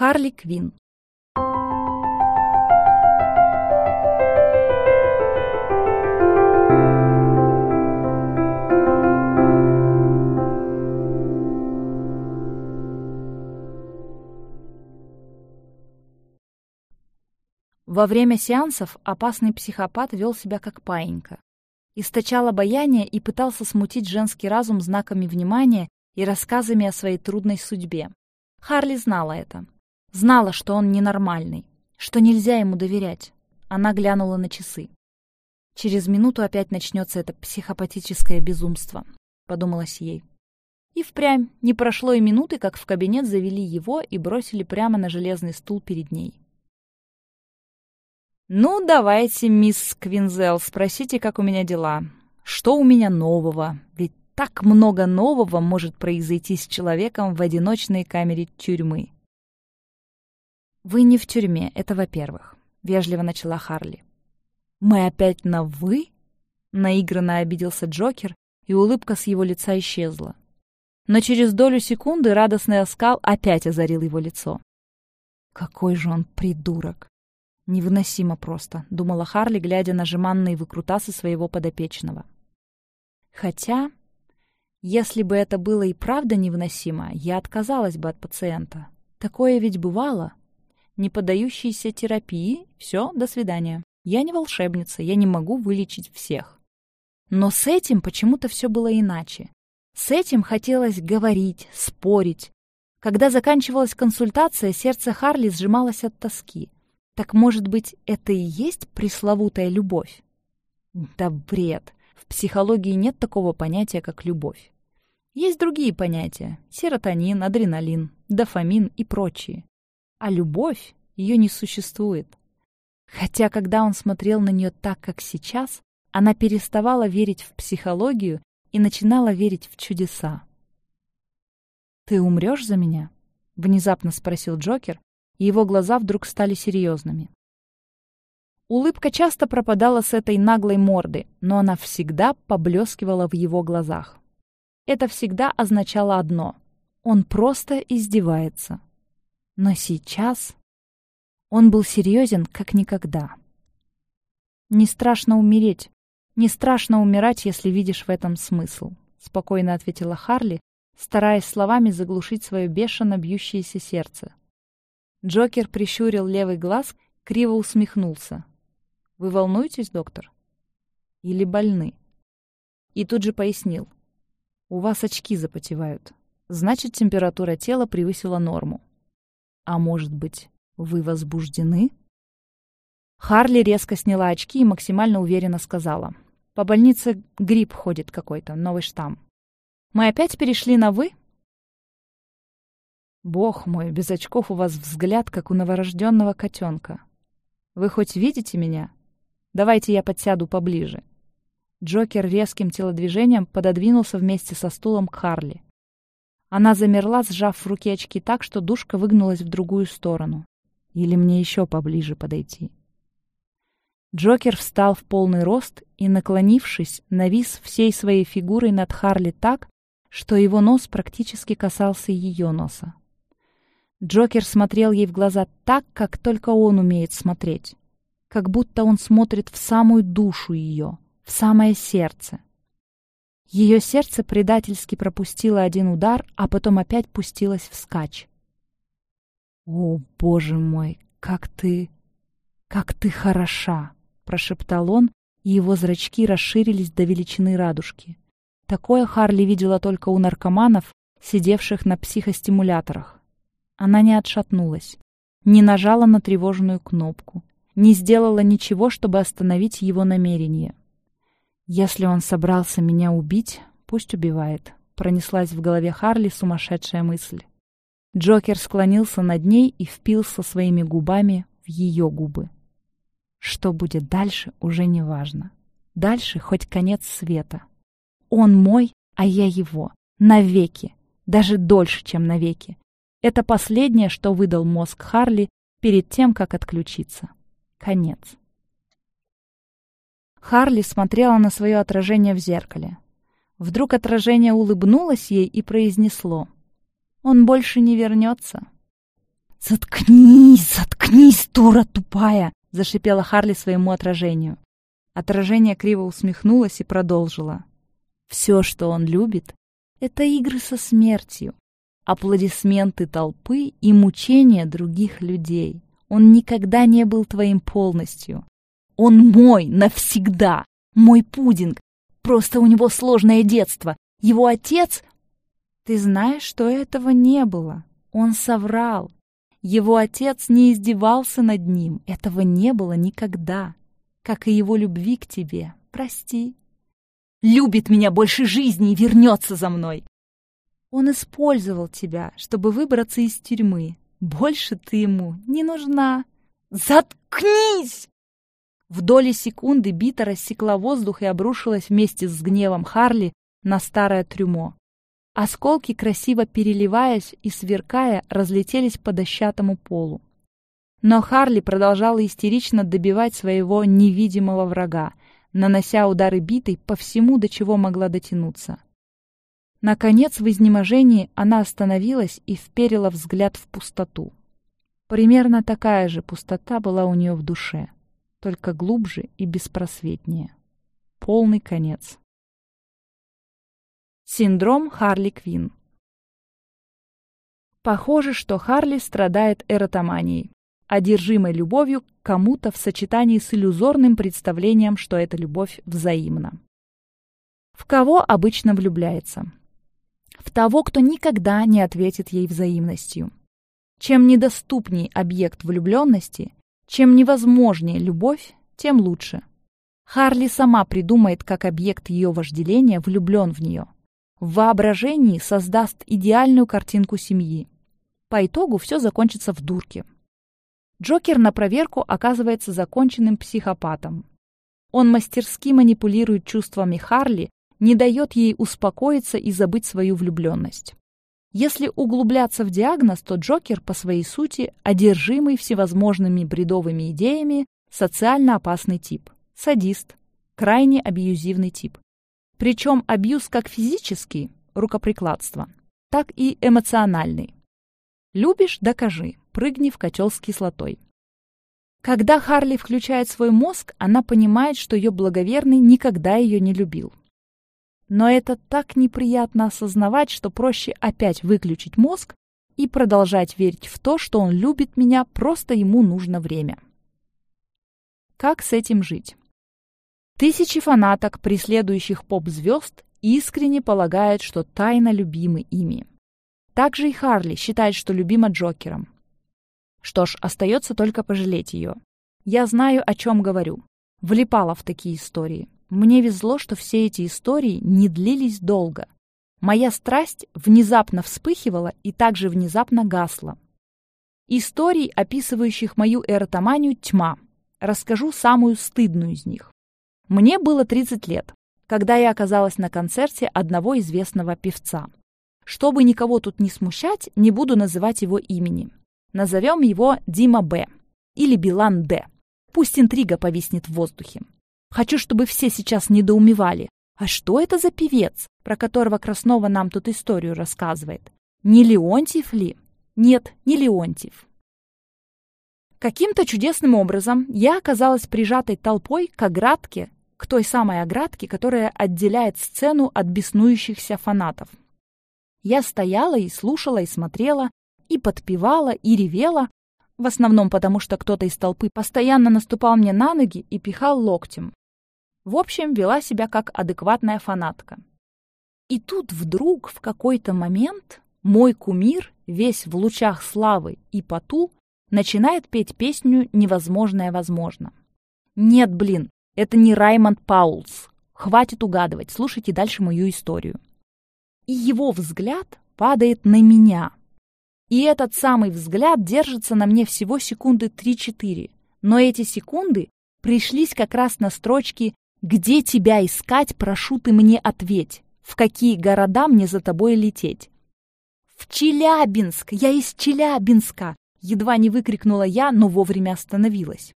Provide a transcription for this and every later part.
Харли Квин. Во время сеансов опасный психопат вел себя как паинька. Источал обаяние и пытался смутить женский разум знаками внимания и рассказами о своей трудной судьбе. Харли знала это. Знала, что он ненормальный, что нельзя ему доверять. Она глянула на часы. «Через минуту опять начнется это психопатическое безумство», — подумалось ей. И впрямь не прошло и минуты, как в кабинет завели его и бросили прямо на железный стул перед ней. «Ну, давайте, мисс Квинзел, спросите, как у меня дела. Что у меня нового? Ведь так много нового может произойти с человеком в одиночной камере тюрьмы». «Вы не в тюрьме, это во-первых», — вежливо начала Харли. «Мы опять на «вы»?» — наигранно обиделся Джокер, и улыбка с его лица исчезла. Но через долю секунды радостный оскал опять озарил его лицо. Какой же он придурок! Невыносимо просто, думала Харли, глядя на жеманные выкрутасы своего подопечного. Хотя, если бы это было и правда невыносимо, я отказалась бы от пациента. Такое ведь бывало. Не поддающиеся терапии, все, до свидания. Я не волшебница, я не могу вылечить всех. Но с этим почему-то все было иначе. С этим хотелось говорить, спорить. Когда заканчивалась консультация, сердце Харли сжималось от тоски. Так, может быть, это и есть пресловутая любовь? Да бред. В психологии нет такого понятия, как любовь. Есть другие понятия — серотонин, адреналин, дофамин и прочие. А любовь, ее не существует. Хотя, когда он смотрел на нее так, как сейчас, она переставала верить в психологию и начинала верить в чудеса. «Ты умрешь за меня?» — внезапно спросил Джокер, и его глаза вдруг стали серьезными. Улыбка часто пропадала с этой наглой морды, но она всегда поблескивала в его глазах. Это всегда означало одно — он просто издевается. Но сейчас он был серьезен, как никогда. «Не страшно умереть. Не страшно умирать, если видишь в этом смысл», — спокойно ответила Харли, стараясь словами заглушить свое бешено бьющееся сердце. Джокер прищурил левый глаз, криво усмехнулся. «Вы волнуетесь, доктор? Или больны?» И тут же пояснил. «У вас очки запотевают. Значит, температура тела превысила норму. А может быть, вы возбуждены?» Харли резко сняла очки и максимально уверенно сказала. «По больнице грипп ходит какой-то, новый штамм. Мы опять перешли на «вы»?» Бог мой, без очков у вас взгляд, как у новорожденного котенка. Вы хоть видите меня? Давайте я подсяду поближе. Джокер резким телодвижением пододвинулся вместе со стулом к Харли. Она замерла, сжав в руке очки так, что душка выгнулась в другую сторону. Или мне еще поближе подойти? Джокер встал в полный рост и, наклонившись, навис всей своей фигурой над Харли так, что его нос практически касался ее носа. Джокер смотрел ей в глаза так, как только он умеет смотреть. Как будто он смотрит в самую душу ее, в самое сердце. Ее сердце предательски пропустило один удар, а потом опять пустилось вскачь. «О, боже мой, как ты... как ты хороша!» — прошептал он, и его зрачки расширились до величины радужки. Такое Харли видела только у наркоманов, сидевших на психостимуляторах. Она не отшатнулась, не нажала на тревожную кнопку, не сделала ничего, чтобы остановить его намерение. «Если он собрался меня убить, пусть убивает», — пронеслась в голове Харли сумасшедшая мысль. Джокер склонился над ней и впился своими губами в ее губы. Что будет дальше, уже не важно. Дальше хоть конец света. Он мой, а я его. Навеки. Даже дольше, чем навеки. Это последнее, что выдал мозг Харли перед тем, как отключиться. Конец. Харли смотрела на свое отражение в зеркале. Вдруг отражение улыбнулось ей и произнесло. «Он больше не вернется». «Заткнись, заткнись, дура тупая!» — зашипела Харли своему отражению. Отражение криво усмехнулось и продолжило. «Все, что он любит, — это игры со смертью, аплодисменты толпы и мучения других людей. Он никогда не был твоим полностью. Он мой навсегда, мой пудинг. Просто у него сложное детство. Его отец... Ты знаешь, что этого не было. Он соврал. Его отец не издевался над ним. Этого не было никогда. Как и его любви к тебе. Прости. Любит меня больше жизни и вернется за мной. Он использовал тебя, чтобы выбраться из тюрьмы. Больше ты ему не нужна. Заткнись! В доли секунды бита рассекла воздух и обрушилась вместе с гневом Харли на старое трюмо. Осколки, красиво переливаясь и сверкая, разлетелись по дощатому полу. Но Харли продолжала истерично добивать своего невидимого врага, нанося удары битой по всему, до чего могла дотянуться. Наконец, в изнеможении она остановилась и вперила взгляд в пустоту. Примерно такая же пустота была у нее в душе, только глубже и беспросветнее. Полный конец. Синдром Харли Квин Похоже, что Харли страдает эротоманией, одержимой любовью к кому-то в сочетании с иллюзорным представлением, что эта любовь взаимна. В кого обычно влюбляется? в того, кто никогда не ответит ей взаимностью. Чем недоступней объект влюбленности, чем невозможнее любовь, тем лучше. Харли сама придумает, как объект ее вожделения влюблен в нее. В воображении создаст идеальную картинку семьи. По итогу все закончится в дурке. Джокер на проверку оказывается законченным психопатом. Он мастерски манипулирует чувствами Харли не дает ей успокоиться и забыть свою влюбленность. Если углубляться в диагноз, то Джокер по своей сути одержимый всевозможными бредовыми идеями социально опасный тип, садист, крайне абьюзивный тип. Причем абьюз как физический, рукоприкладство, так и эмоциональный. Любишь – докажи, прыгни в котел с кислотой. Когда Харли включает свой мозг, она понимает, что ее благоверный никогда ее не любил. Но это так неприятно осознавать, что проще опять выключить мозг и продолжать верить в то, что он любит меня, просто ему нужно время. Как с этим жить? Тысячи фанаток, преследующих поп-звезд, искренне полагают, что тайно любимы ими. Также и Харли считает, что любима Джокером. Что ж, остается только пожалеть ее. Я знаю, о чем говорю. Влипала в такие истории. Мне везло, что все эти истории не длились долго. Моя страсть внезапно вспыхивала и также внезапно гасла. Историй, описывающих мою эротоманию, тьма. Расскажу самую стыдную из них. Мне было 30 лет, когда я оказалась на концерте одного известного певца. Чтобы никого тут не смущать, не буду называть его имени. Назовем его Дима Б. или Билан Д. Пусть интрига повиснет в воздухе. Хочу, чтобы все сейчас недоумевали. А что это за певец, про которого Краснова нам тут историю рассказывает? Не Леонтьев ли? Нет, не Леонтьев. Каким-то чудесным образом я оказалась прижатой толпой к оградке, к той самой оградке, которая отделяет сцену от беснующихся фанатов. Я стояла и слушала, и смотрела, и подпевала, и ревела, в основном потому, что кто-то из толпы постоянно наступал мне на ноги и пихал локтем. В общем, вела себя как адекватная фанатка. И тут вдруг, в какой-то момент, мой кумир, весь в лучах славы и поту, начинает петь песню «Невозможное возможно». Нет, блин, это не Раймонд Паулс. Хватит угадывать, слушайте дальше мою историю. И его взгляд падает на меня. И этот самый взгляд держится на мне всего секунды 3-4. Но эти секунды пришлись как раз на строчки где тебя искать, прошу ты мне ответь. В какие города мне за тобой лететь? В Челябинск! Я из Челябинска! Едва не выкрикнула я, но вовремя остановилась.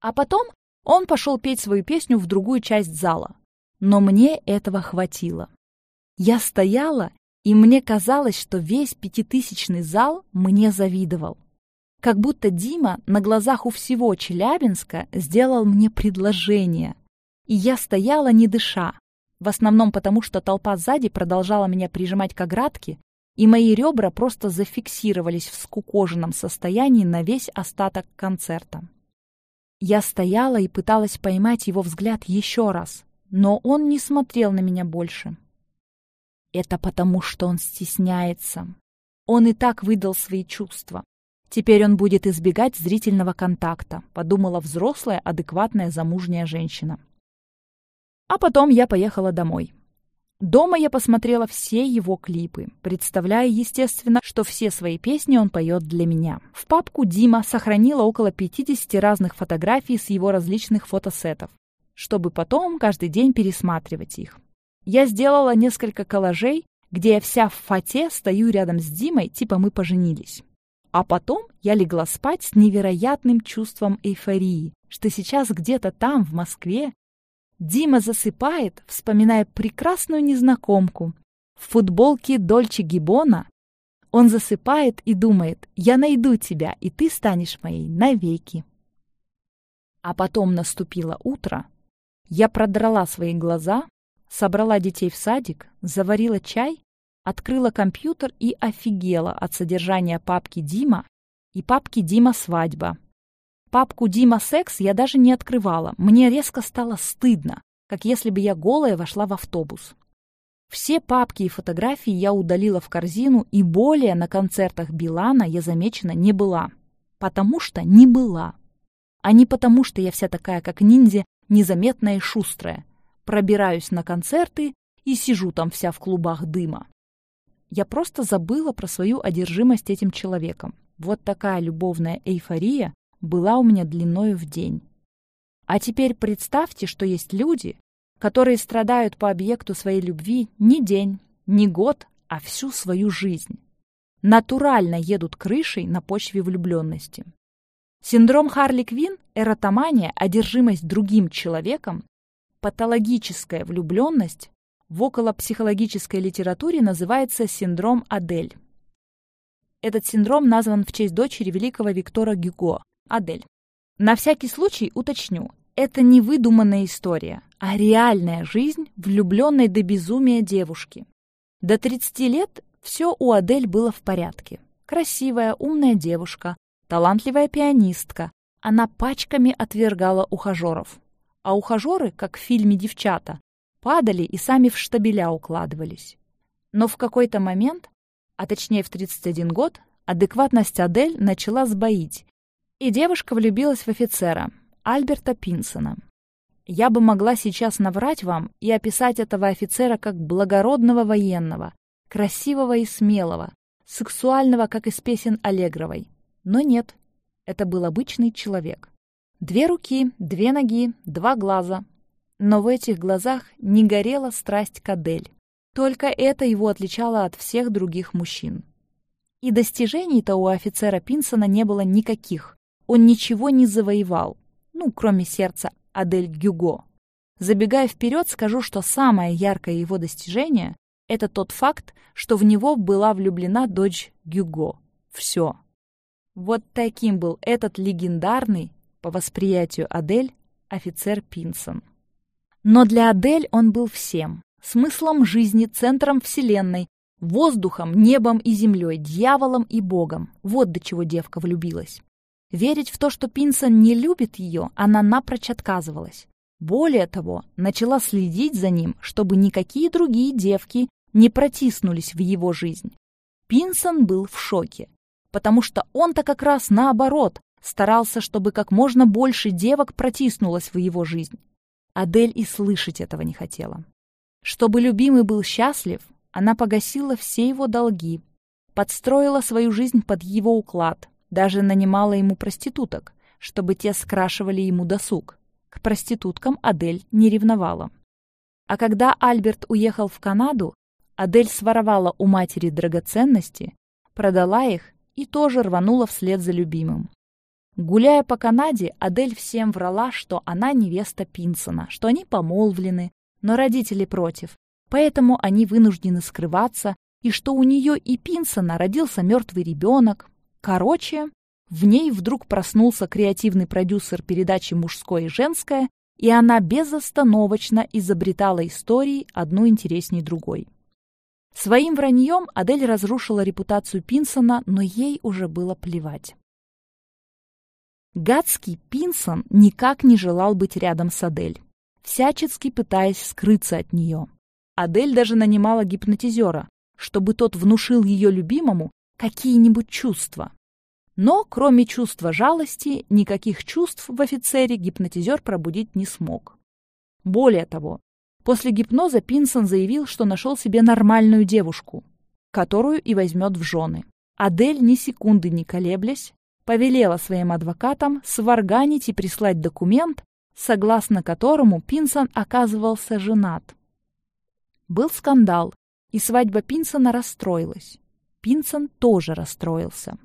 А потом он пошел петь свою песню в другую часть зала. Но мне этого хватило. Я стояла, и мне казалось, что весь пятитысячный зал мне завидовал. Как будто Дима на глазах у всего Челябинска сделал мне предложение. И я стояла не дыша, в основном потому, что толпа сзади продолжала меня прижимать к оградке, и мои ребра просто зафиксировались в скукоженном состоянии на весь остаток концерта. Я стояла и пыталась поймать его взгляд еще раз, но он не смотрел на меня больше. Это потому, что он стесняется. Он и так выдал свои чувства. Теперь он будет избегать зрительного контакта, подумала взрослая, адекватная замужняя женщина. А потом я поехала домой. Дома я посмотрела все его клипы, представляя, естественно, что все свои песни он поет для меня. В папку Дима сохранила около 50 разных фотографий с его различных фотосетов, чтобы потом каждый день пересматривать их. Я сделала несколько коллажей, где я вся в фате стою рядом с Димой, типа мы поженились. А потом я легла спать с невероятным чувством эйфории, что сейчас где-то там, в Москве, Дима засыпает, вспоминая прекрасную незнакомку. В футболке Дольче Гибона он засыпает и думает, я найду тебя, и ты станешь моей навеки. А потом наступило утро. Я продрала свои глаза, собрала детей в садик, заварила чай, открыла компьютер и офигела от содержания папки Дима и папки Дима свадьба, Папку «Дима секс» я даже не открывала. Мне резко стало стыдно, как если бы я голая вошла в автобус. Все папки и фотографии я удалила в корзину, и более на концертах Билана я замечена не была. Потому что не была. А не потому, что я вся такая, как ниндзя, незаметная и шустрая. Пробираюсь на концерты и сижу там вся в клубах дыма. Я просто забыла про свою одержимость этим человеком. Вот такая любовная эйфория была у меня длиною в день. А теперь представьте, что есть люди, которые страдают по объекту своей любви не день, не год, а всю свою жизнь. Натурально едут крышей на почве влюбленности. Синдром Харли Квин, эротомания, одержимость другим человеком, патологическая влюбленность в околопсихологической литературе называется синдром Адель. Этот синдром назван в честь дочери великого Виктора Гюго, Адель. На всякий случай уточню, это не выдуманная история, а реальная жизнь влюбленной до безумия девушки. До 30 лет все у Адель было в порядке. Красивая, умная девушка, талантливая пианистка. Она пачками отвергала ухажеров. А ухажеры, как в фильме «Девчата», падали и сами в штабеля укладывались. Но в какой-то момент, а точнее в 31 год, адекватность Адель начала сбоить, и девушка влюбилась в офицера, Альберта Пинсона. Я бы могла сейчас наврать вам и описать этого офицера как благородного военного, красивого и смелого, сексуального, как из песен Аллегровой. Но нет, это был обычный человек. Две руки, две ноги, два глаза. Но в этих глазах не горела страсть к Адель. Только это его отличало от всех других мужчин. И достижений-то у офицера Пинсона не было никаких. Он ничего не завоевал, ну, кроме сердца Адель Гюго. Забегая вперед, скажу, что самое яркое его достижение — это тот факт, что в него была влюблена дочь Гюго. Все. Вот таким был этот легендарный, по восприятию Адель, офицер Пинсон. Но для Адель он был всем. Смыслом жизни, центром вселенной, воздухом, небом и землей, дьяволом и богом. Вот до чего девка влюбилась. Верить в то, что Пинсон не любит ее, она напрочь отказывалась. Более того, начала следить за ним, чтобы никакие другие девки не протиснулись в его жизнь. Пинсон был в шоке, потому что он-то как раз наоборот старался, чтобы как можно больше девок протиснулось в его жизнь. Адель и слышать этого не хотела. Чтобы любимый был счастлив, она погасила все его долги, подстроила свою жизнь под его уклад, даже нанимала ему проституток, чтобы те скрашивали ему досуг. К проституткам Адель не ревновала. А когда Альберт уехал в Канаду, Адель своровала у матери драгоценности, продала их и тоже рванула вслед за любимым. Гуляя по Канаде, Адель всем врала, что она невеста Пинсона, что они помолвлены, но родители против, поэтому они вынуждены скрываться, и что у нее и Пинсона родился мертвый ребенок, Короче, В ней вдруг проснулся креативный продюсер передачи «Мужское и женское», и она безостановочно изобретала истории, одну интересней другой. Своим враньем Адель разрушила репутацию Пинсона, но ей уже было плевать. Гадский Пинсон никак не желал быть рядом с Адель, всячески пытаясь скрыться от нее. Адель даже нанимала гипнотизера, чтобы тот внушил ее любимому какие-нибудь чувства. Но, кроме чувства жалости, никаких чувств в офицере гипнотизер пробудить не смог. Более того, после гипноза Пинсон заявил, что нашел себе нормальную девушку, которую и возьмет в жены. Адель, ни секунды не колеблясь, повелела своим адвокатам сварганить и прислать документ, согласно которому Пинсон оказывался женат. Был скандал, и свадьба Пинсона расстроилась. Пинсон тоже расстроился.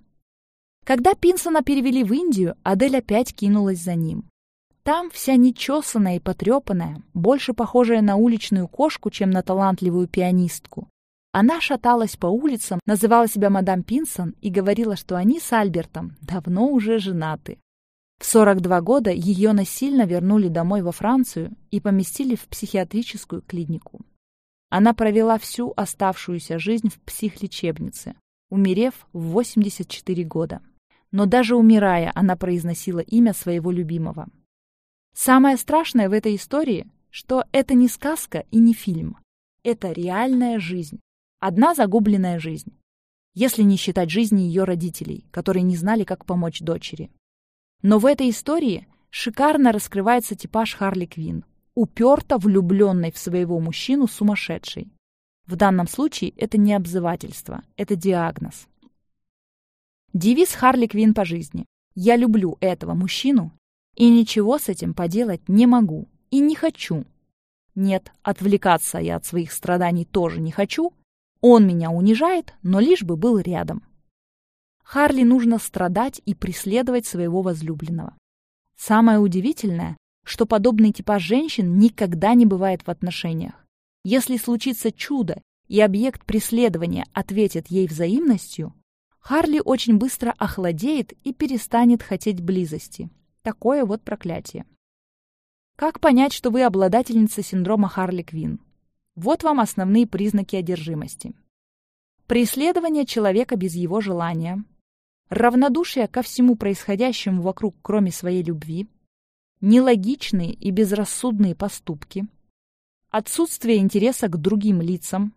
Когда Пинсона перевели в Индию, Адель опять кинулась за ним. Там вся нечесанная и потрепанная, больше похожая на уличную кошку, чем на талантливую пианистку. Она шаталась по улицам, называла себя мадам Пинсон и говорила, что они с Альбертом давно уже женаты. В 42 года ее насильно вернули домой во Францию и поместили в психиатрическую клинику. Она провела всю оставшуюся жизнь в психлечебнице, умерев в 84 года. Но даже умирая, она произносила имя своего любимого. Самое страшное в этой истории, что это не сказка и не фильм. Это реальная жизнь. Одна загубленная жизнь. Если не считать жизни ее родителей, которые не знали, как помочь дочери. Но в этой истории шикарно раскрывается типаж Харли Квинн, уперто влюбленной в своего мужчину сумасшедшей. В данном случае это не обзывательство, это диагноз. Девиз Харли Квинн по жизни. «Я люблю этого мужчину и ничего с этим поделать не могу и не хочу». Нет, отвлекаться я от своих страданий тоже не хочу, он меня унижает, но лишь бы был рядом. Харли нужно страдать и преследовать своего возлюбленного. Самое удивительное, что подобный типаж женщин никогда не бывает в отношениях. Если случится чудо, и объект преследования ответит ей взаимностью, Харли очень быстро охладеет и перестанет хотеть близости. Такое вот проклятие. Как понять, что вы обладательница синдрома Харли Квинн? Вот вам основные признаки одержимости. Преследование человека без его желания, равнодушие ко всему происходящему вокруг, кроме своей любви, нелогичные и безрассудные поступки, отсутствие интереса к другим лицам,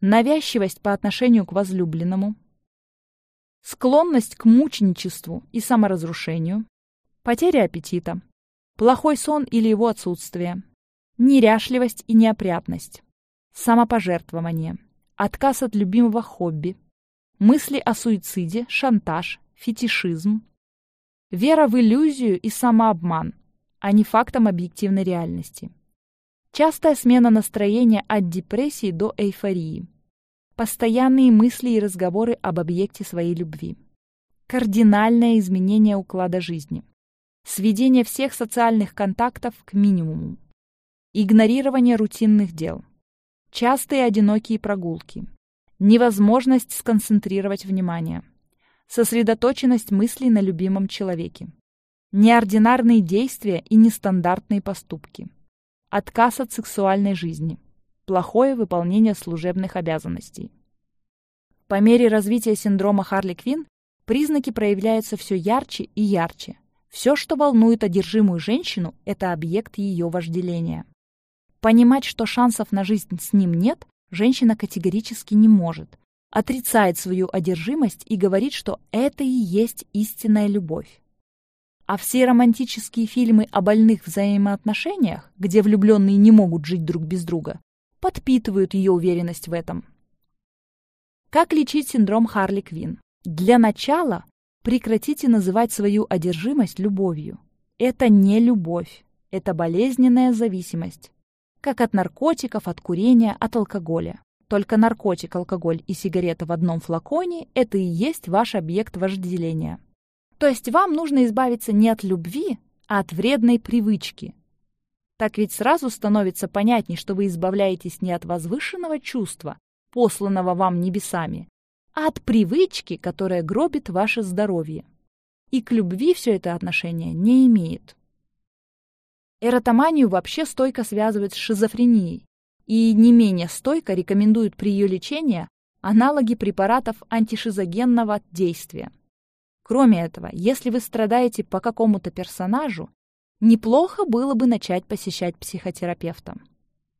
навязчивость по отношению к возлюбленному, склонность к мученичеству и саморазрушению, потеря аппетита, плохой сон или его отсутствие, неряшливость и неопрятность, самопожертвование, отказ от любимого хобби, мысли о суициде, шантаж, фетишизм, вера в иллюзию и самообман, а не фактом объективной реальности. Частая смена настроения от депрессии до эйфории. Постоянные мысли и разговоры об объекте своей любви. Кардинальное изменение уклада жизни. Сведение всех социальных контактов к минимуму. Игнорирование рутинных дел. Частые одинокие прогулки. Невозможность сконцентрировать внимание. Сосредоточенность мыслей на любимом человеке. Неординарные действия и нестандартные поступки. Отказ от сексуальной жизни. Плохое выполнение служебных обязанностей. По мере развития синдрома Харли Квинн признаки проявляются все ярче и ярче. Все, что волнует одержимую женщину, это объект ее вожделения. Понимать, что шансов на жизнь с ним нет, женщина категорически не может. Отрицает свою одержимость и говорит, что это и есть истинная любовь. А все романтические фильмы о больных взаимоотношениях, где влюбленные не могут жить друг без друга, подпитывают ее уверенность в этом. Как лечить синдром Харли Квинн? Для начала прекратите называть свою одержимость любовью. Это не любовь, это болезненная зависимость как от наркотиков, от курения, от алкоголя. Только наркотик, алкоголь и сигарета в одном флаконе – это и есть ваш объект вожделения. То есть вам нужно избавиться не от любви, а от вредной привычки. Так ведь сразу становится понятней, что вы избавляетесь не от возвышенного чувства, посланного вам небесами, а от привычки, которая гробит ваше здоровье. и к любви все это отношение не имеет. Эротоманию вообще стойко связывают с шизофренией, и не менее стойко рекомендуют при ее лечении аналоги препаратов антишизогенного действия. Кроме этого, если вы страдаете по какому-то персонажу, неплохо было бы начать посещать психотерапевта.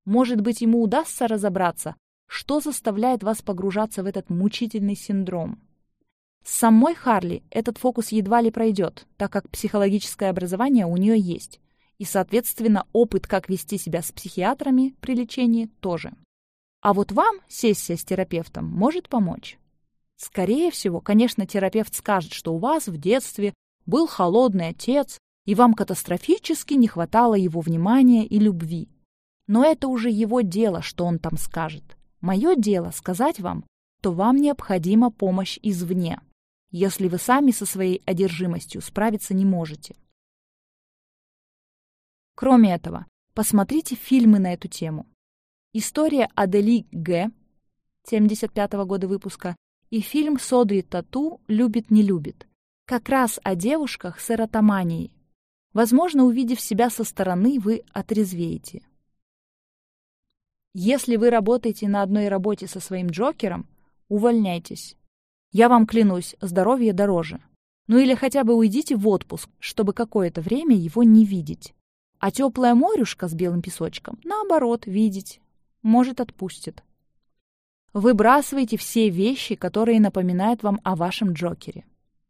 Может быть, ему удастся разобраться, что заставляет вас погружаться в этот мучительный синдром. С самой Харли этот фокус едва ли пройдет, так как психологическое образование у нее есть, и, соответственно, опыт, как вести себя с психиатрами при лечении, тоже. А вот вам сессия с терапевтом может помочь. Скорее всего, конечно, терапевт скажет, что у вас в детстве был холодный отец, и вам катастрофически не хватало его внимания и любви. Но это уже его дело, что он там скажет. Мое дело сказать вам, что вам необходима помощь извне, если вы сами со своей одержимостью справиться не можете. Кроме этого, посмотрите фильмы на эту тему. История Адели Г. 75 -го года выпуска и фильм Содри Тату «Любит-не любит». Как раз о девушках с эротоманией. Возможно, увидев себя со стороны, вы отрезвеете. Если вы работаете на одной работе со своим Джокером, увольняйтесь. Я вам клянусь, здоровье дороже. Ну или хотя бы уйдите в отпуск, чтобы какое-то время его не видеть. А теплая морюшка с белым песочком, наоборот, видеть. Может, отпустит. Выбрасывайте все вещи, которые напоминают вам о вашем Джокере.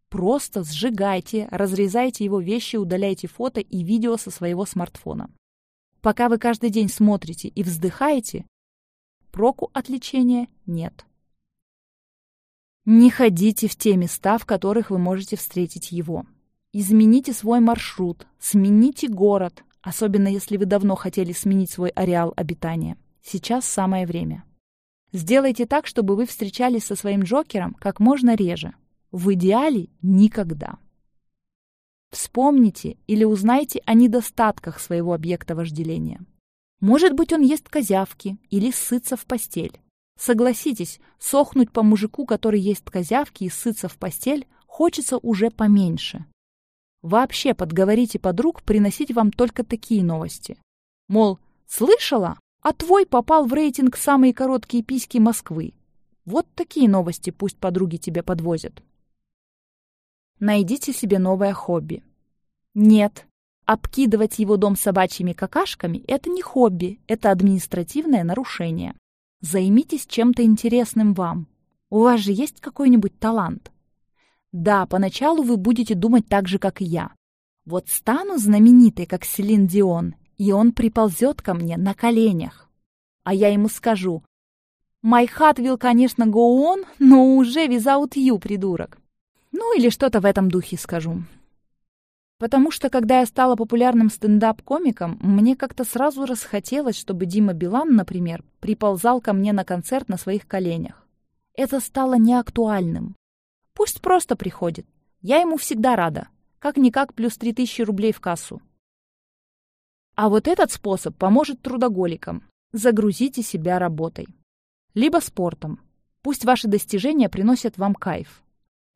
Просто сжигайте, разрезайте его вещи, удаляйте фото и видео со своего смартфона. Пока вы каждый день смотрите и вздыхаете, проку от лечения нет. Не ходите в те места, в которых вы можете встретить его. Измените свой маршрут, смените город, особенно если вы давно хотели сменить свой ареал обитания. Сейчас самое время. Сделайте так, чтобы вы встречались со своим Джокером как можно реже. В идеале никогда. Вспомните или узнайте о недостатках своего объекта вожделения. Может быть, он ест козявки или сытся в постель. Согласитесь, сохнуть по мужику, который ест козявки и сытся в постель, хочется уже поменьше. Вообще подговорите подруг приносить вам только такие новости. Мол, слышала? А твой попал в рейтинг «Самые короткие письки Москвы». Вот такие новости пусть подруги тебе подвозят. Найдите себе новое хобби. Нет, обкидывать его дом собачьими какашками – это не хобби, это административное нарушение. Займитесь чем-то интересным вам. У вас же есть какой-нибудь талант. Да, поначалу вы будете думать так же, как и я. Вот стану знаменитой, как Селин Дион, и он приползет ко мне на коленях. А я ему скажу, «My heart will, конечно, go on, но уже without you, придурок». Ну или что-то в этом духе скажу. Потому что, когда я стала популярным стендап-комиком, мне как-то сразу расхотелось, чтобы Дима Билан, например, приползал ко мне на концерт на своих коленях. Это стало неактуальным. Пусть просто приходит. Я ему всегда рада. Как-никак плюс 3000 рублей в кассу. А вот этот способ поможет трудоголикам. Загрузите себя работой. Либо спортом. Пусть ваши достижения приносят вам кайф.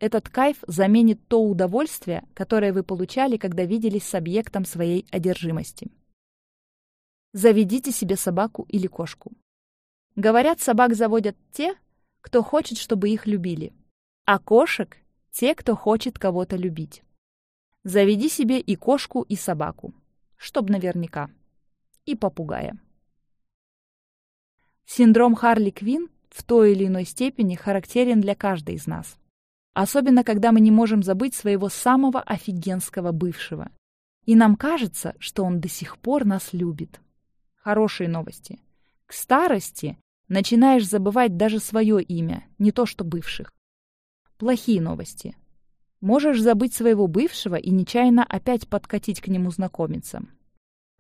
Этот кайф заменит то удовольствие, которое вы получали, когда виделись с объектом своей одержимости. Заведите себе собаку или кошку. Говорят, собак заводят те, кто хочет, чтобы их любили. А кошек — те, кто хочет кого-то любить. Заведи себе и кошку, и собаку. Чтоб наверняка. И попугая. Синдром Харли Квин в той или иной степени характерен для каждой из нас. Особенно, когда мы не можем забыть своего самого офигенского бывшего. И нам кажется, что он до сих пор нас любит. Хорошие новости. К старости начинаешь забывать даже свое имя, не то что бывших. Плохие новости. Можешь забыть своего бывшего и нечаянно опять подкатить к нему знакомиться.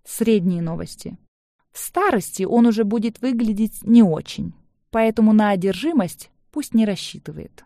Средние новости. В старости он уже будет выглядеть не очень, поэтому на одержимость пусть не рассчитывает.